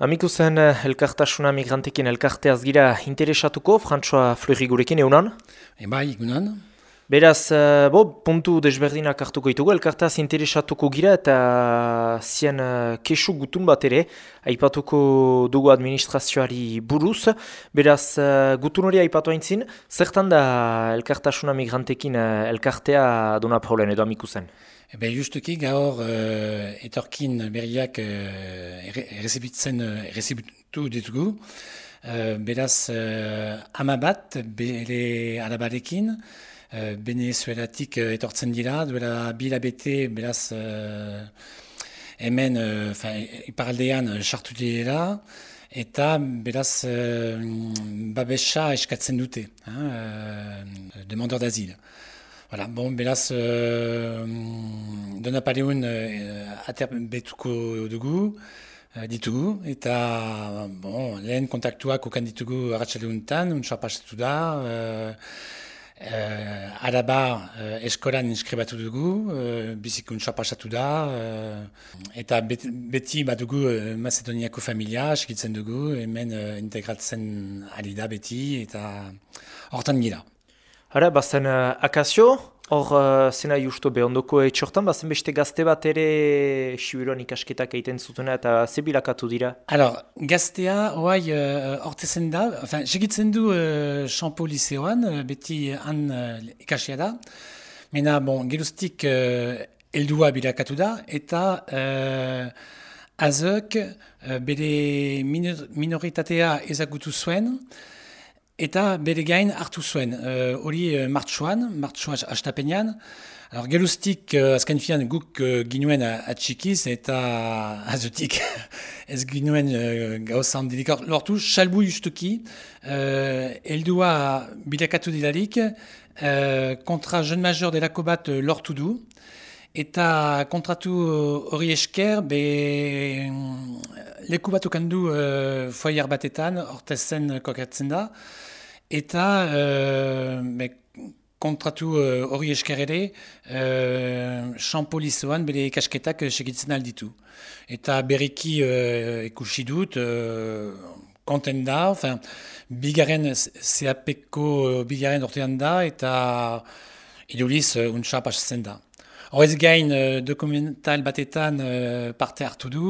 Amiku zen eh, elkartasuna migrantekin elkarteaz gira interesatuko, François Fleury gurekin eunan? Eba, igunan. Beraz, uh, bo, puntu desberdinak hartuko ditugu, elkartaz interesatuko gira eta zien kesu gutun bat ere, aipatuko dugu administrazioari buruz. Beraz, gutun hori aipatu haintzin, zertan da elkartasuna migrantekin elkartea duna problem edo amiku zen? Ebe, justuki gaur uh, etorkin berriak uh, errezibitzen errezibitu ditugu. Uh, beraz, uh, ama bat, alabarekin, uh, Venezuelatik uh, etortzen dira, duela bilabete, beraz, uh, hemen, uh, iparaldean, sartu dira, eta beraz, uh, babesa eskatzen dute, uh, demandor d'azil. Voilà, bon, beraz, uh, dona pareun uh, ater betuko dugu, uh, ditugu, eta bon, lehen kontaktuak okan ditugu arratxaleuntan, untsa pasatu da, uh, uh, araba uh, eskolan inskribatu dugu, uh, bizik untsa pasatu da, uh, eta bet, beti bat dugu uh, Macedoniako familia, eskitzen dugu, hemen uh, integratzen ari da beti, eta hortan gira. Hara, bazen uh, akazio, hor uh, zena justo behondoko etxortan, bazen beste gazte bat ere sibiruan ikasketak egiten zutuna eta ze bilakatu dira? Alors, gaztea, hoai, uh, da, enfin, segitzen du uh, Champo Liceoan, uh, beti han uh, ikasia da, mena, bon, geruztik uh, eldua bilakatu da, eta uh, azok, uh, bere minor minoritatea ezagutu zuen, eta bere gain hartu zuen. Uh, hori uh. Alors, gelustik, uh, azken fian, guk uh, ginuen atxikiz eta azutik ez ginuen uh, gauza handirik lortu, salbu justuki, uh, eldua bilakatu dilarik, uh, kontra jeune major delako bat uh, lortu du, eta kontratu esker, be, leku bat okandu uh, foiar batetan, ortezen kokatzen da, Eta uh, kontratu uh, hori uh, esker ere, uh, bere kasketak uh, segitzen alditu. Eta beriki uh, ikusi dut, uh, konten da, enfin, bigaren uh, bigaren ortean da, eta iduliz uh, untsa pasatzen da. Horrez gain uh, dokumental batetan uh, parte hartu du,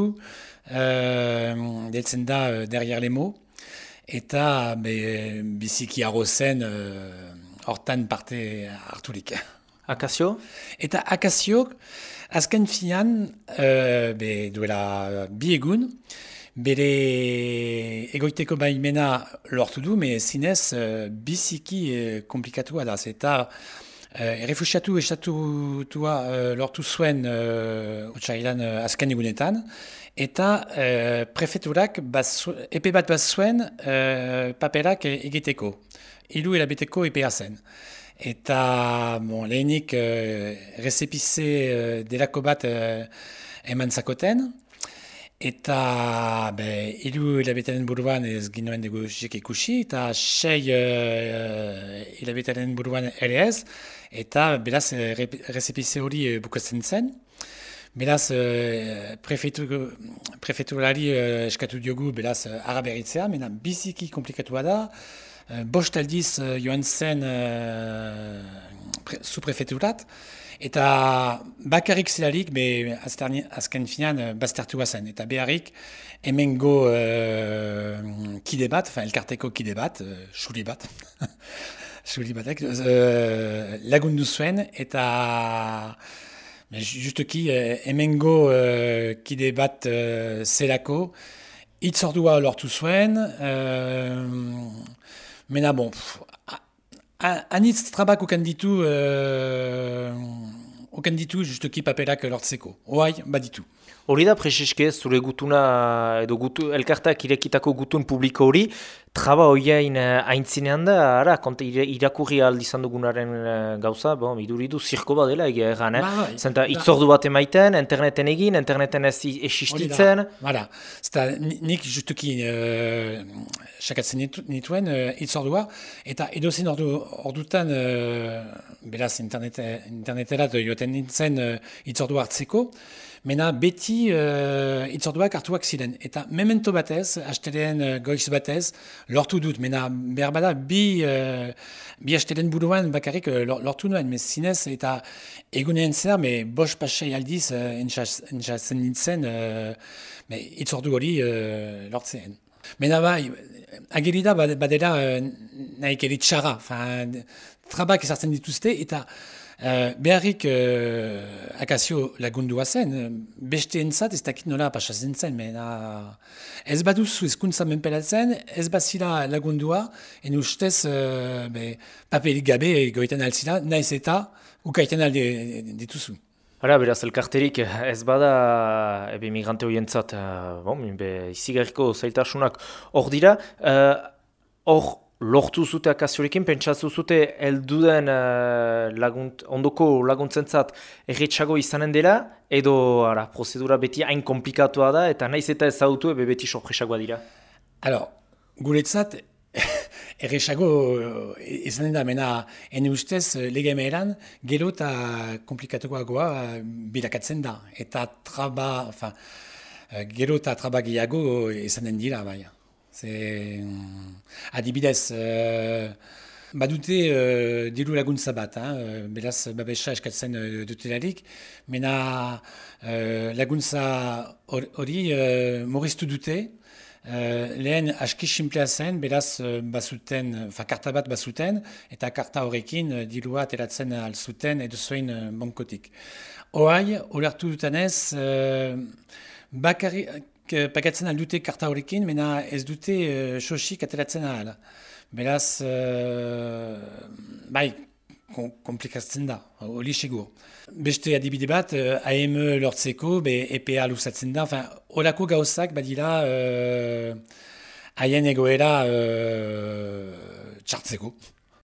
uh, deltzen da uh, derrière les mots, eta be, biziki arrozen hortan parte harturik. Akazio? Eta Akazio, azken finan, uh, be, duela bi egun, bere egoiteko baimena lortu du, me zinez uh, biziki uh, komplikatua da. Eta errefusiatu estatutua uh, lortu zuen uh, utxailan uh, azken egunetan, eta uh, prefeturak epe bat bat zuen uh, paperak egiteko. Ilu elabeteko epea zen. Eta bon, lehenik uh, rezepize uh, delako bat uh, eman zakoten, eta be, ilu hilabetaren buruan ez ginoen dugu ikusi, eta sei uh, hilabetaren buruan ere ez, eta beraz rezepize hori uh, bukatzen zen. Beraz, uh, prefeturari uh, eskatu diogu, beraz, uh, araberitzea, mena biziki komplikatua da. Uh, bost aldiz uh, joan zen uh, pre, suprefeturat, eta bakarrik zelarik, be, azken finan, uh, baztertua zen. Eta beharrik, hemen go uh, kide bat, enfin, elkarteko kide bat, uh, xuli bat, xuli batek, uh, lagundu zuen, eta... Justuki, eh, emengo eh, kide bat eh, zelako, itzordua lortu zuen, eh, mena bon, anitz trabak okan ditu, eh, okan ditu justuki paperak lortzeko, oai, baditu. Hori da, Prezeske, zure gutuna, edo gutu, elkartak irekitako gutun publiko hori, traba horiain haintzinean da, ara, konta irakurri aldizan dugunaren uh, gauza, bon, iduridu zirko bat dela egia egan, eh? Ba, bai. Zenta, itzordu bat emaiten, interneten egin, interneten ez esistitzen. Bada, zeta, nik justuki uh, sakatzen nituen uh, itzordua, eta edozen ordu, ordutan, uh, beraz, internet, interneterat joaten nintzen uh, itzordu hartzeko, mena beti uh, itzorduak hartuak ziren. Eta memento batez, hastelen uh, goiz batez, lortu dut, mena behar bada bi, uh, bi hastelen buruan bakarrik uh, lortu nuen, mez zinez, eta egunean zer, me bos pasei aldiz uh, entzazen nintzen, uh, itzordu hori uh, lortzen. Mena bai, agerida badera uh, nahi keritxara, trabak ezartzen dituzte, eta Uh, beharrik uh, akazio lagundua zen, beste entzat ez dakit nola pasazen zen, mena ez baduzu ezkuntza menperatzen, ez bazira lagundua, en ustez uh, be, paperik gabe goiten alzira, naiz eta ukaiten alde dituzu. Hala, beraz, elkarterik ez bada ebe migrante horientzat, uh, bon, be, izigarriko zailtasunak hor dira, hor uh, lortu zute akaziorekin, pentsatzu zute elduden uh, lagunt, ondoko laguntzentzat erretxago izanen dela, edo ara, prozedura beti hain komplikatua da, eta naiz eta ez zautu ebe beti sorpresagoa dira? Alors, guretzat, erretxago eh, izanen da, mena, ene ustez, lege meheran, gero eta komplikatuagoa bilakatzen da, eta traba, enfin, eh, gero eta traba gehiago izanen dira, baina. Ze, adibidez, uh, badute uh, diru laguntza bat, uh, beraz babesa eskatzen dutelarik, mena uh, laguntza hori uh, moriztu dute, uh, lehen aski simplea zen, beraz uh, bazuten, fa karta bat bazuten, eta karta horrekin uh, dirua ateratzen alzuten edo zoin uh, bonkotik. Hoai, olertu dutenez, uh, bakari, pagatzen aldute karta horrekin, mena ez dute uh, sosik ateratzen ahal. Beraz, uh, bai, komplikatzen da, hori segur. Beste adibide bat, uh, AM lortzeko, be EPA luzatzen da, horako gauzak badira uh, haien egoera uh, txartzeko.